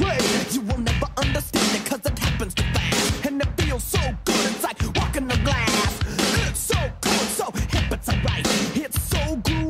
anyway. You will never understand it cause it happens too fast. And it feels so good, it's like walking on glass. It's so cool, so hip, it's alright. It's so groovy,